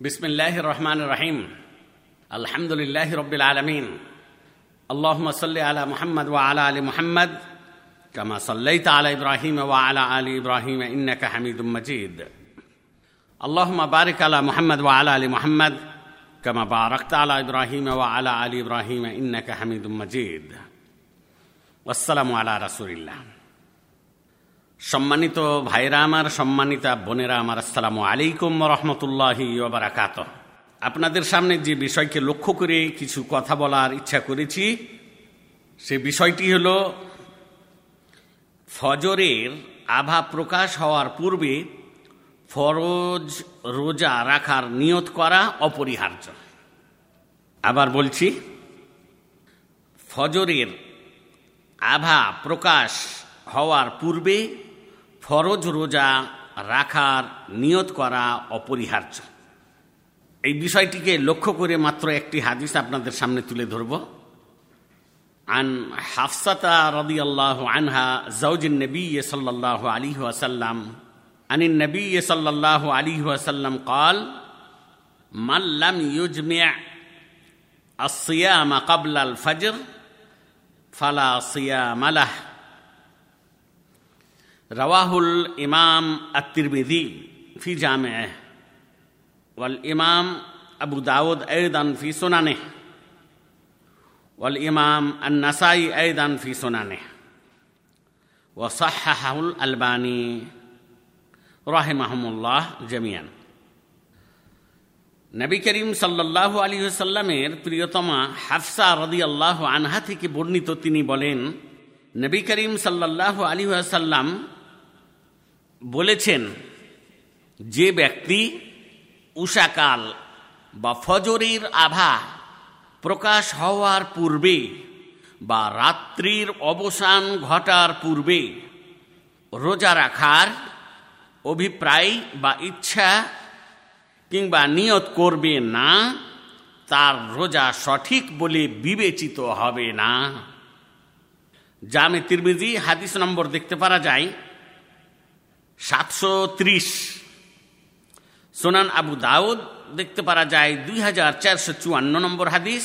بسم الله الرحمن الرحيم. الحمد لله رب العالمين. اللهم صل على محمد وعلى آل محمد كما صليت على إبراهيم وعلى آل إبراهيم إنك حميد مجيد. اللهم بارك على محمد وعلى آل محمد كما باركت على إبراهيم وعلى آل إبراهيم إنك حميد مجيد. والسلام على رسول الله. সম্মানিত ভাইরা আমার, সম্মানিতা বোনেরা আমার, আসসালামু আলাইকুম রহমতুল্লাহ বারাকাত আপনাদের সামনে যে বিষয়কে লক্ষ্য করে কিছু কথা বলার ইচ্ছা করেছি, সে বিষয়টি হল, ফজরের আভা প্রকাশ হওয়ার পূর্বে ফরজ রোজা রাখার নিয়ত করা অপরিহার্য। আবার বলছি, ফজরের আভা প্রকাশ হওয়ার পূর্বে ফরজ রোজা রাখার নিয়ত করা অপরিহার্য এই বিষয়টিকে লক্ষ্য করে মাত্র একটি হাদিস আপনাদের সামনে তুলে ধরব عن حفصة رضي الله عنها زوج النبي صلى الله عليه وسلم عن النبي صلى الله عليه وسلم قال من لم يجمع الصيام قبل الفجر فلا صيام له রওয়াহুল ইমাম আত্মিরবিদি ফি জামে ওয়াল ইমাম আবু দাউদ আয়দান ফি সোনানে। ওয়াল ইমাম আন্নাসাই আয়দান ফি সোনানে। ওয়াসাহাহুল আলবানি। রাহেমাহমুল্লাহ জামিয়ান নবী করিম সাল্লাহ আলী সাল্লামের প্রিয়তমা হাফসা রদি আল্লাহ আনহা থেকে বর্ণিত তিনি বলেন, নবী করিম সাল্লাহ আলী সাল্লাম বলেছেন, যে ব্যক্তি উষাকাল বা ফজরের আভা প্রকাশ হওয়ার পূর্বে বা রাত্রির অবসান ঘটার পূর্বে রোজা রাখার অভিপ্রায় বা ইচ্ছা কিংবা নিয়ত করবে না, তার রোজা সঠিক বলে বিবেচিত হবে না। জামে তিরমিজি হাদিস নম্বর দেখতে পারা যায় সাতশো ত্রিশ। সোনান আবু দাউদ দেখতে পারা যায় দুই হাজার চারশো চুয়ান্ন নম্বর হাদিস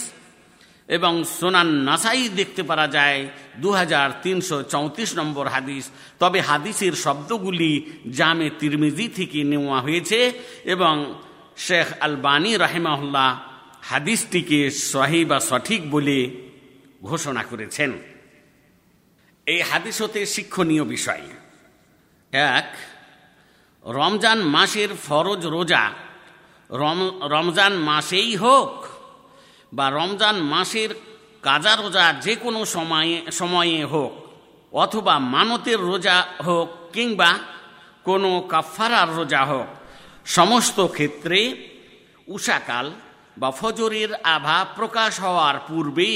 এবং সোনান নাসাই দেখতে পারা যায় দু হাজার তিনশো চৌত্রিশ নম্বর হাদিস। তবে হাদিসের শব্দগুলি জামে তিরমিজি থেকে নেওয়া হয়েছে এবং শেখ আলবানী রাহেমাহুল্লাহ হাদিসটিকে সহি বা সঠিক বলে ঘোষণা করেছেন। এই হাদিস হতে শিক্ষণীয় বিষয়। এক, রমজান মাসের ফরজ রোজা। রম, রমজান মাসেই হোক বা রমজান মাসের কাজা রোজা যে কোনো সময়ে সময়ে হোক অথবা মানতের রোজা হোক কিংবা কোনো কাফারার রোজা হোক, সমস্ত ক্ষেত্রে উষাকাল বা ফজরের আভা প্রকাশ হওয়ার পূর্বে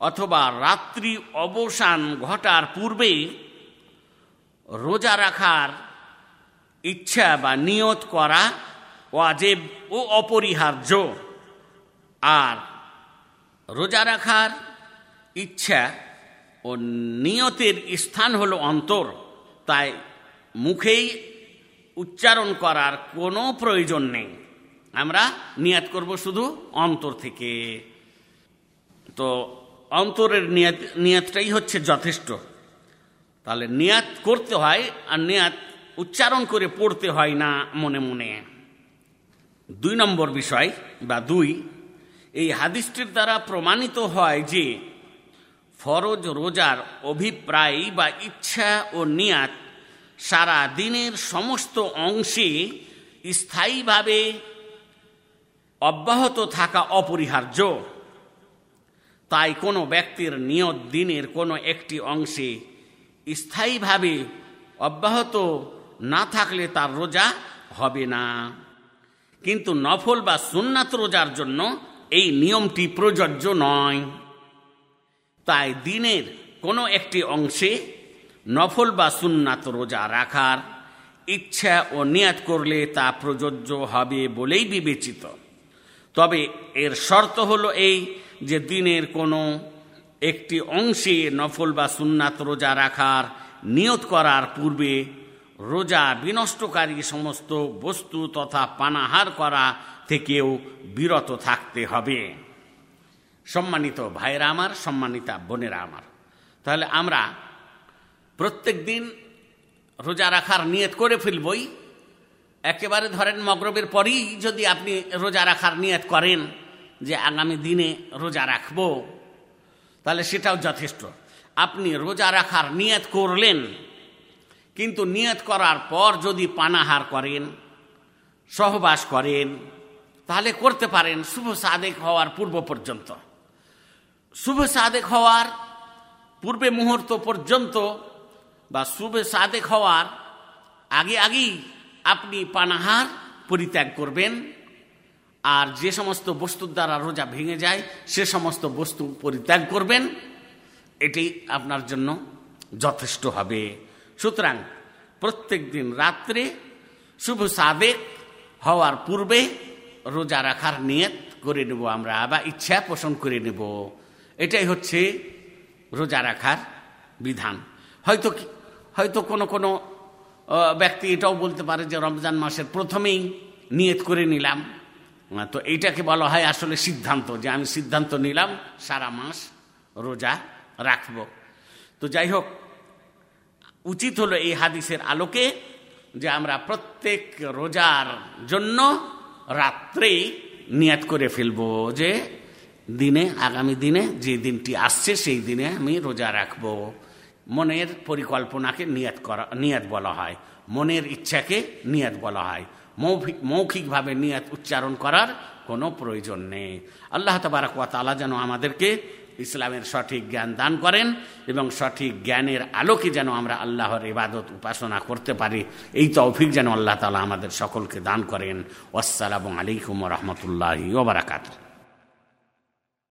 অথবা রাত্রি অবসান ঘটার পূর্বে রোজা রাখার ইচ্ছা বা নিয়ত করা ওয়াজেব ও অপরিহার্য। আর রোজা রাখার ইচ্ছা ও নিয়তের স্থান হলো অন্তর, তাই মুখেই উচ্চারণ করার কোনো প্রয়োজন নেই। আমরা নিয়াত করব শুধু অন্তর থেকে। তো অন্তরের নিয়াত, নিয়াতটাই হচ্ছে যথেষ্ট। তাহলে নিয়াত করতে হয় আর নিয়াত উচ্চারণ করে পড়তে হয় না মনে মনে। দুই নম্বর বিষয় বা দুই, এই হাদিসটির দ্বারা প্রমাণিত হয় যে ফরজ রোজার অভিপ্রায় বা ইচ্ছা ও নিয়াত সারা দিনের সমস্ত অংশে স্থায়ীভাবে অব্যাহত থাকা অপরিহার্য। তাই কোনো ব্যক্তির নিয়ত দিনের কোনো একটি অংশে স্থায়ীভাবে অব্যাহত না থাকলে তার রোজা হবে না। কিন্তু নফল বা সুন্নাত রোজার জন্য এই নিয়মটি প্রযোজ্য নয়। তাই দিনের কোনো একটি অংশে নফল বা সুন্নাত রোজা রাখার ইচ্ছা ও নিয়াত করলে তা প্রযোজ্য হবে বলেই বিবেচিত। তবে এর শর্ত হলো এই যে দিনের কোনো একটি অংশে নফল বা সুন্নাত রোজা রাখার নিয়ত করার পূর্বে রোজা বিনষ্টকারী সমস্ত বস্তু তথা পানাহার করা থেকেও বিরত থাকতে হবে। সম্মানিত ভাইরা আমার, সম্মানিতা বোনেরা আমার, তাহলে আমরা প্রত্যেক দিন রোজা রাখার নিয়ত করে ফেলবই। একেবারে ধরেন মগরবের পরেই যদি আপনি রোজা রাখার নিয়ত করেন যে আগামী দিনে রোজা রাখব তাহলে সেটাও যথেষ্ট। আপনি রোজা রাখার নিয়ত করলেন, কিন্তু নিয়ত করার পর যদি পানাহার করেন, সহবাস করেন, তাহলে করতে পারেন শুভ সাদেক হওয়ার পূর্ব পর্যন্ত। শুভ সাদেক হওয়ার পূর্বে মুহূর্ত পর্যন্ত বা শুভ সাদেক হওয়ার আগে আগেই আপনি পানাহার পরিত্যাগ করবেন। আর যে সমস্ত বস্তুর দ্বারা রোজা ভেঙে যায়, সে সমস্ত বস্তু পরিত্যাগ করবেন। এটি আপনার জন্য যথেষ্ট হবে। সুতরাং প্রত্যেক দিন রাত্রে শুভ সাবেক হওয়ার পূর্বে রোজা রাখার নিয়ত করে নেব আমরা, বা ইচ্ছা পোষণ করে নেব। এটাই হচ্ছে রোজা রাখার বিধান। হয়তো হয়তো কোনো কোনো ব্যক্তি এটাও বলতে পারে যে রমজান মাসের প্রথমেই নিয়ত করে নিলাম। তো এইটাকে বলা হয় আসলে সিদ্ধান্ত যে আমি সিদ্ধান্ত নিলাম, সারা মাস রোজা রাখব। তো যাই হোক, উচিত হলো এই হাদিসের আলোকে যে আমরা প্রত্যেক রোজার জন্য রাত্রেই নিয়াত করে ফেলব যে দিনে, আগামী দিনে যে দিনটি আসছে, সেই দিনে আমি রোজা রাখব। মনের পরিকল্পনাকে নিয়াত করা, নিয়াত বলা হয়। মনের ইচ্ছাকে নিয়াত বলা হয়। মৌখিক মৌখিকভাবে নিয়ত উচ্চারণ করার কোনো প্রয়োজন নেই। আল্লাহ তবারক তালা যেন আমাদেরকে ইসলামের সঠিক জ্ঞান দান করেন এবং সঠিক জ্ঞানের আলোকে যেন আমরা আল্লাহর ইবাদত উপাসনা করতে পারি। এই তৌফিক যেন আল্লাহ তালা আমাদের সকলকে দান করেন। আসসালামু আলাইকুম রহমতুল্লাহ ওবরাকাতু